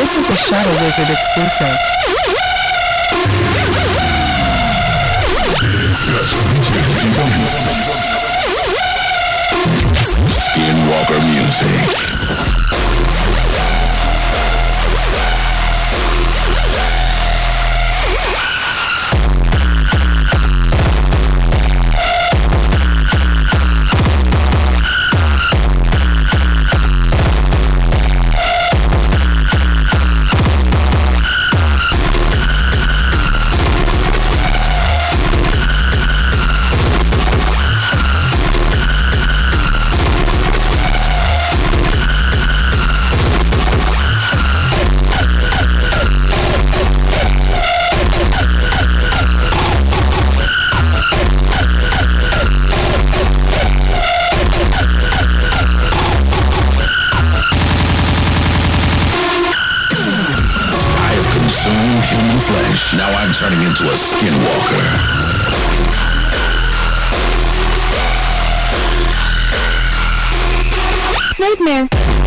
This is a Shadow Wizard exclusive. Skinwalker Music. Human flesh. Now I'm turning into a skinwalker. Nightmare.